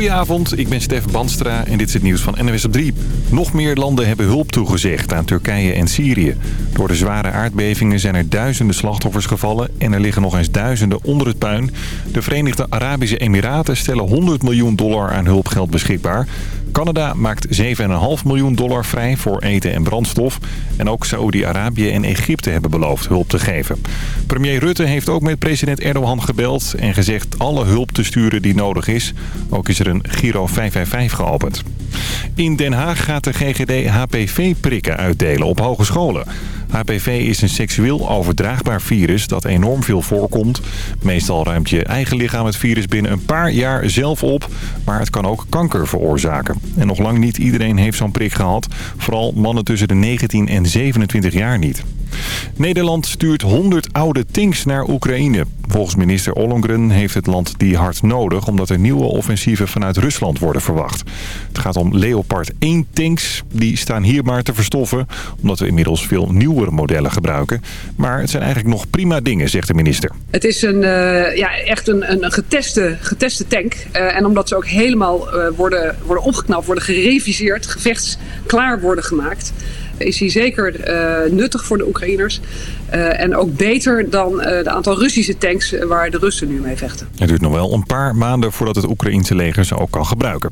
Goedenavond, ik ben Stef Banstra en dit is het nieuws van NWS op 3. Nog meer landen hebben hulp toegezegd aan Turkije en Syrië. Door de zware aardbevingen zijn er duizenden slachtoffers gevallen... en er liggen nog eens duizenden onder het puin. De Verenigde Arabische Emiraten stellen 100 miljoen dollar aan hulpgeld beschikbaar. Canada maakt 7,5 miljoen dollar vrij voor eten en brandstof. En ook Saoedi-Arabië en Egypte hebben beloofd hulp te geven. Premier Rutte heeft ook met president Erdogan gebeld... en gezegd alle hulp te sturen die nodig is. Ook is er een Giro 555 geopend. In Den Haag gaat de GGD HPV-prikken uitdelen op hogescholen. HPV is een seksueel overdraagbaar virus dat enorm veel voorkomt. Meestal ruimt je eigen lichaam het virus binnen een paar jaar zelf op. Maar het kan ook kanker veroorzaken. En nog lang niet iedereen heeft zo'n prik gehad. Vooral mannen tussen de 19 en 27 jaar niet. Nederland stuurt 100 oude tanks naar Oekraïne. Volgens minister Ollongren heeft het land die hard nodig... omdat er nieuwe offensieven vanuit Rusland worden verwacht. Het gaat om Leopard 1 tanks. Die staan hier maar te verstoffen... omdat we inmiddels veel nieuwere modellen gebruiken. Maar het zijn eigenlijk nog prima dingen, zegt de minister. Het is een, uh, ja, echt een, een geteste, geteste tank. Uh, en omdat ze ook helemaal uh, worden, worden opgeknapt, worden gereviseerd... gevechtsklaar worden gemaakt is hij zeker uh, nuttig voor de Oekraïners. Uh, en ook beter dan uh, de aantal Russische tanks waar de Russen nu mee vechten. Het duurt nog wel een paar maanden voordat het Oekraïense leger ze ook kan gebruiken.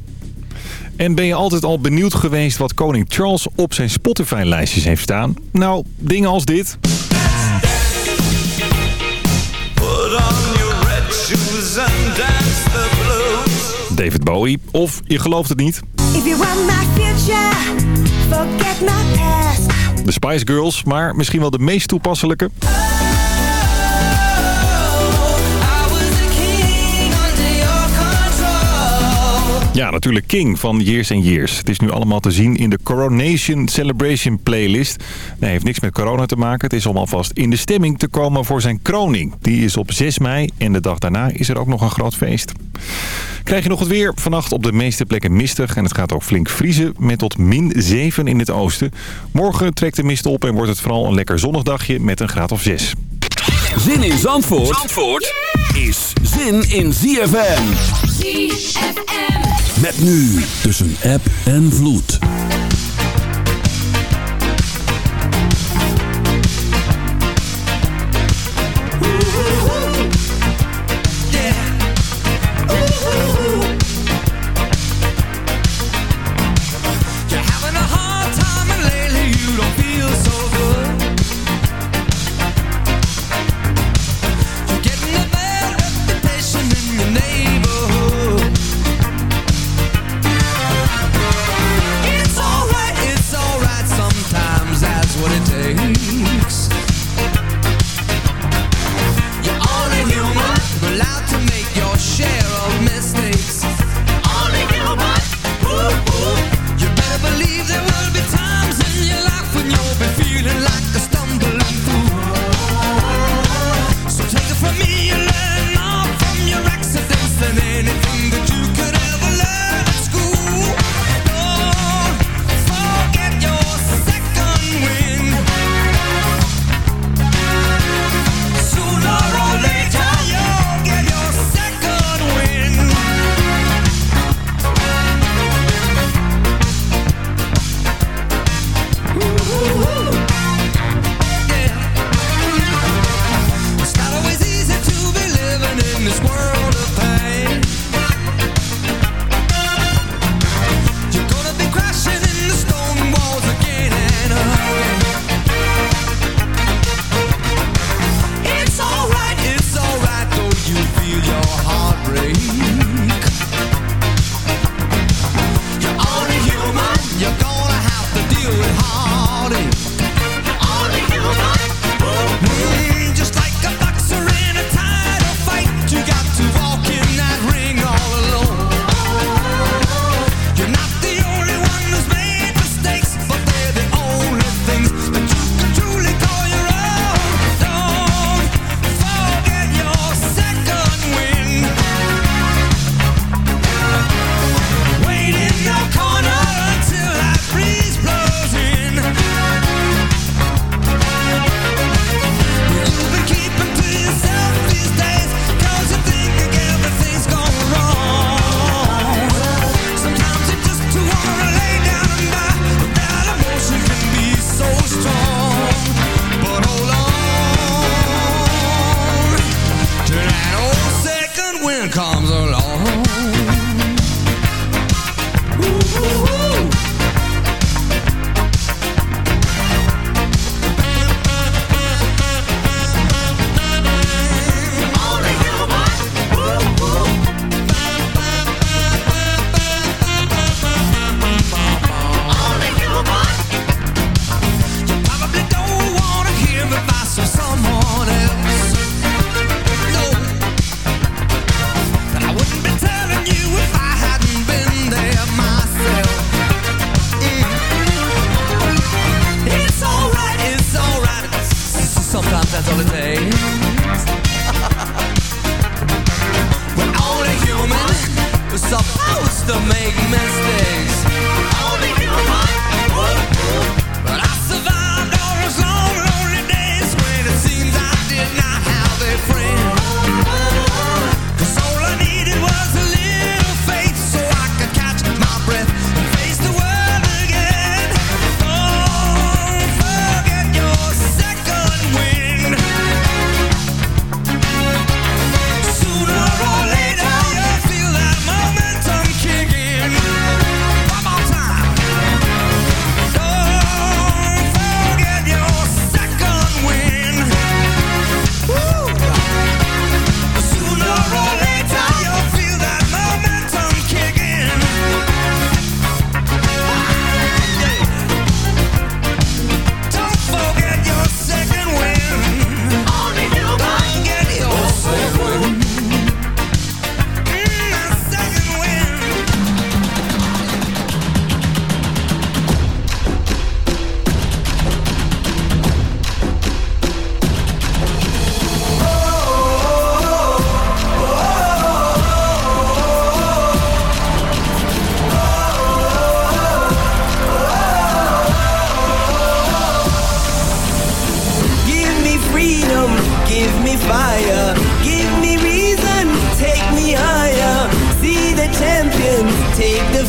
En ben je altijd al benieuwd geweest wat koning Charles op zijn Spotify-lijstjes heeft staan? Nou, dingen als dit. David Bowie. Of je gelooft het niet. If you want my future, forget my past. De Spice Girls, maar misschien wel de meest toepasselijke. Ja, natuurlijk King van Years and Years. Het is nu allemaal te zien in de Coronation Celebration playlist. Nee, heeft niks met corona te maken. Het is om alvast in de stemming te komen voor zijn kroning. Die is op 6 mei en de dag daarna is er ook nog een groot feest. Krijg je nog het weer. Vannacht op de meeste plekken mistig en het gaat ook flink vriezen met tot min 7 in het oosten. Morgen trekt de mist op en wordt het vooral een lekker zonnig dagje met een graad of 6. Zin in Zandvoort, Zandvoort is zin in ZFM. ZFM. Met nu tussen app en vloed.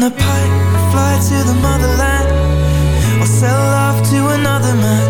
the pipe, fly to the motherland Or sell off to another man.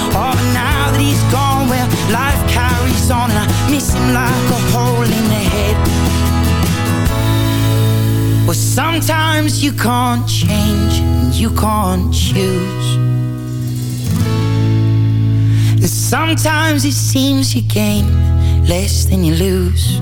Oh, now that he's gone, well, life carries on and I miss him like a hole in the head. Well, sometimes you can't change, and you can't choose. And sometimes it seems you gain less than you lose.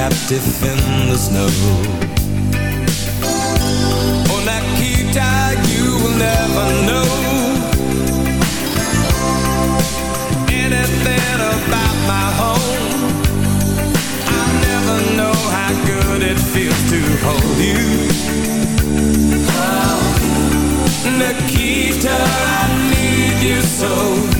captive in the snow Oh, Nikita, you will never know Anything about my home I'll never know how good it feels to hold you. Nikita, I need you so.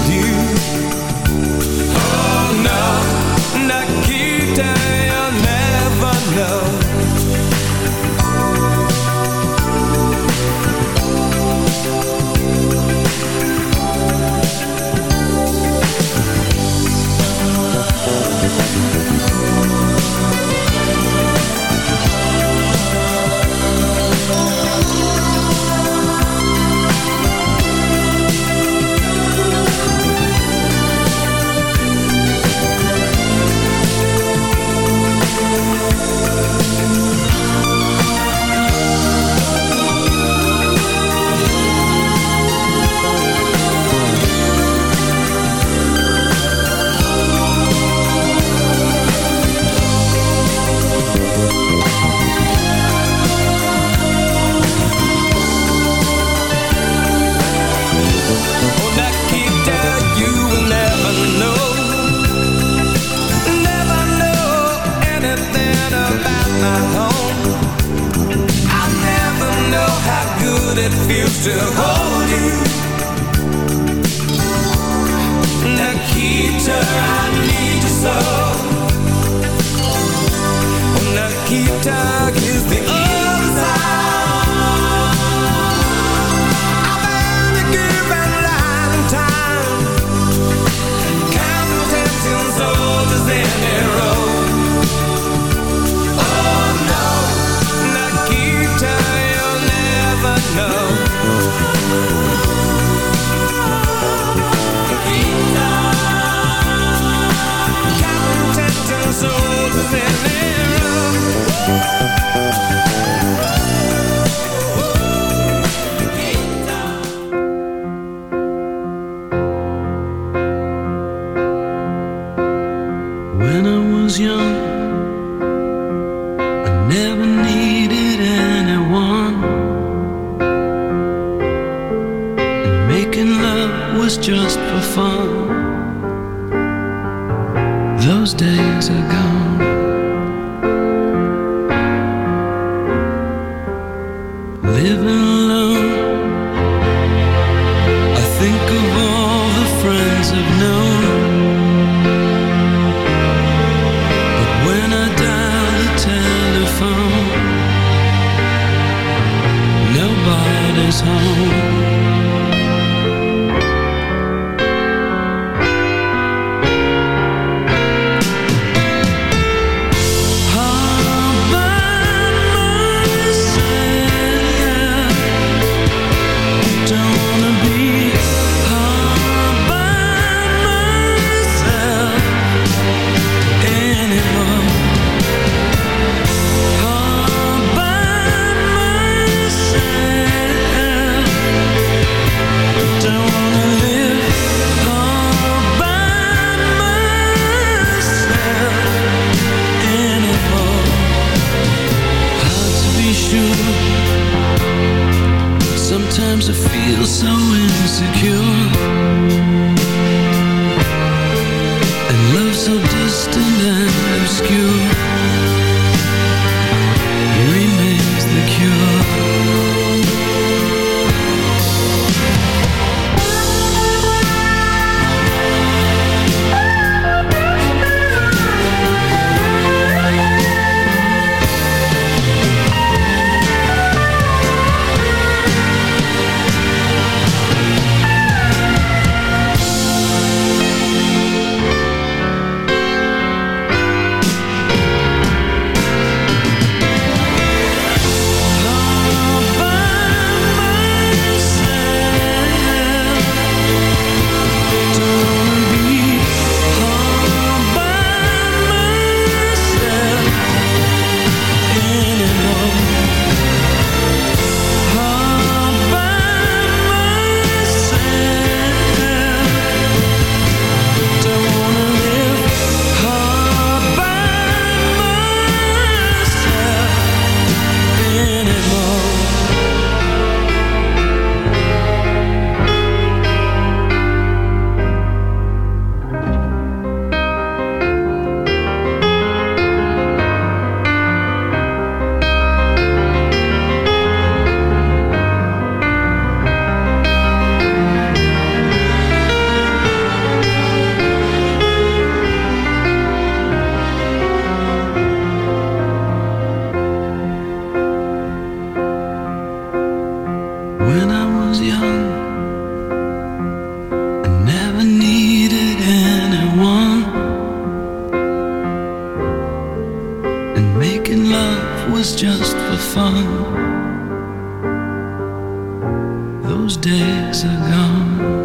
days are gone.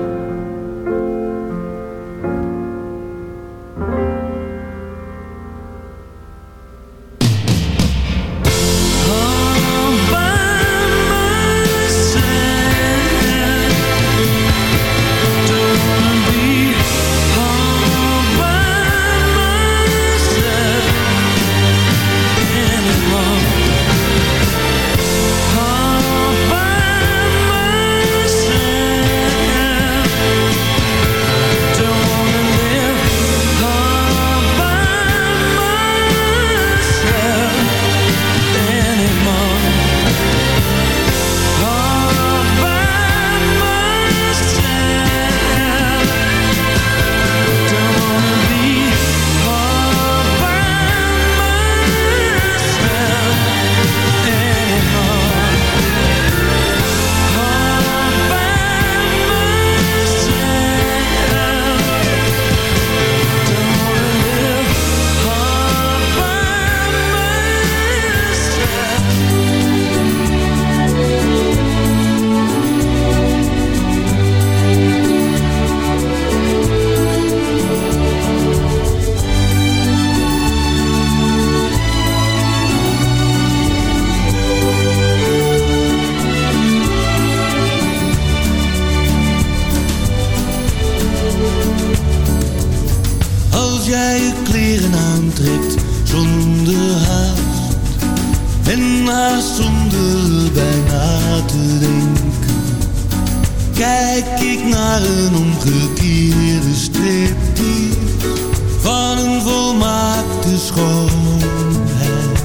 schoonheid.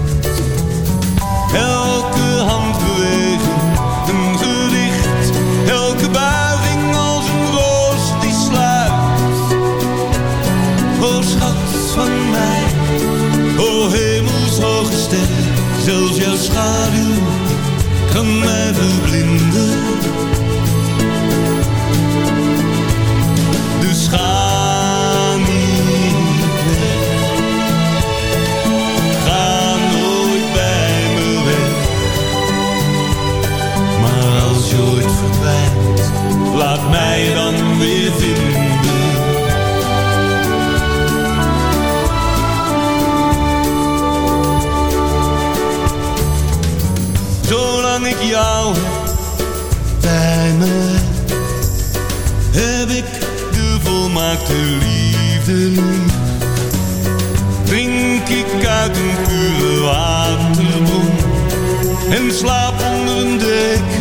Elke handbeweging, een gedicht, elke buiging als een roos die sluit. O schat van mij, o hemelshoge ster, zelfs jouw schaduw kan mij verblinden. maakt de liefde lief. Drink ik uit een pure waterbron en slaap onder een dek.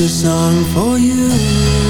this song for you.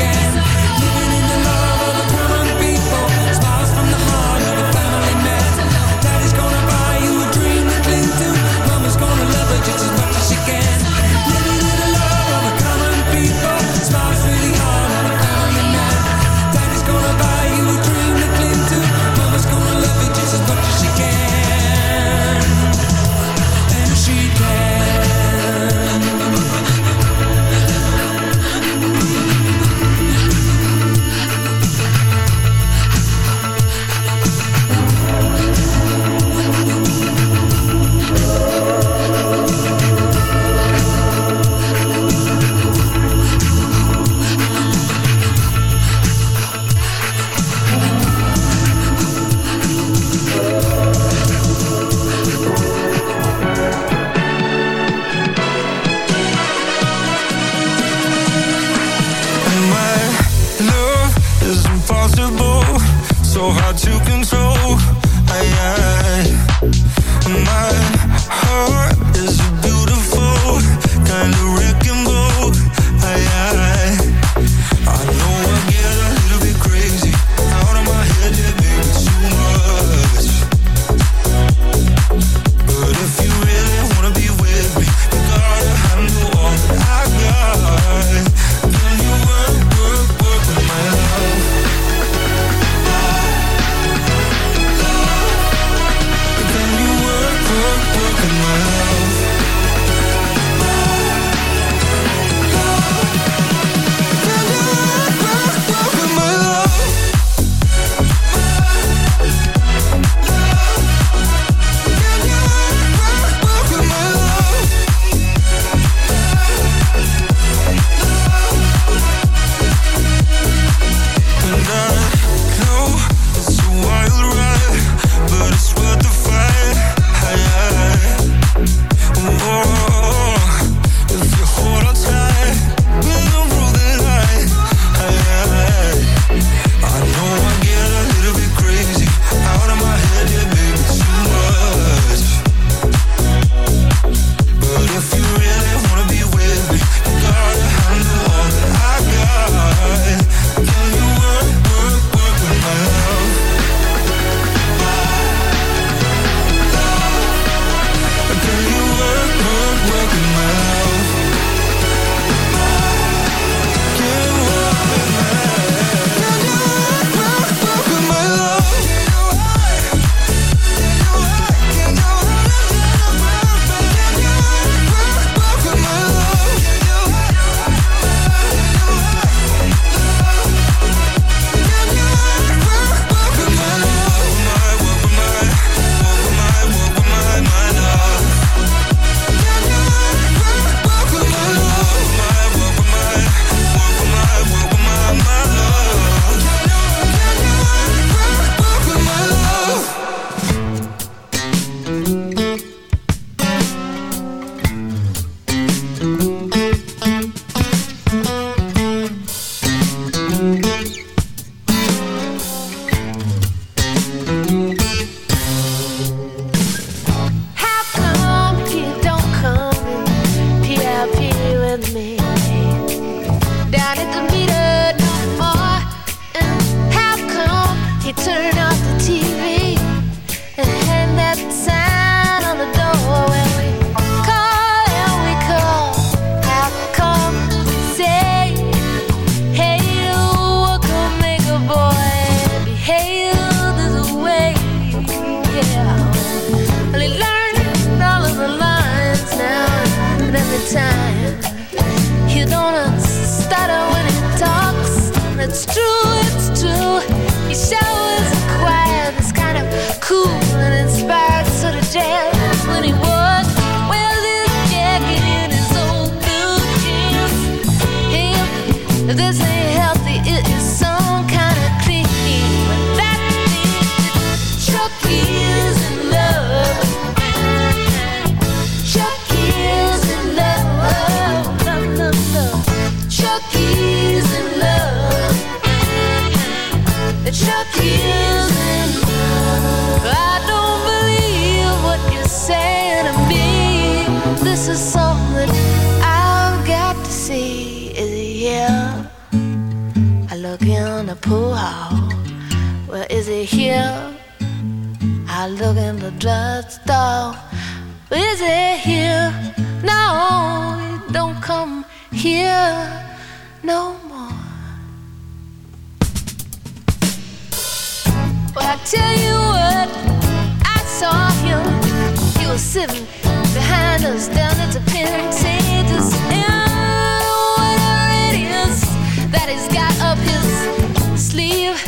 much just is it here? No it don't come here no more. Well I tell you what I saw him. He was sitting behind us down at the penitentiary. and whatever it is that he's got up his sleeve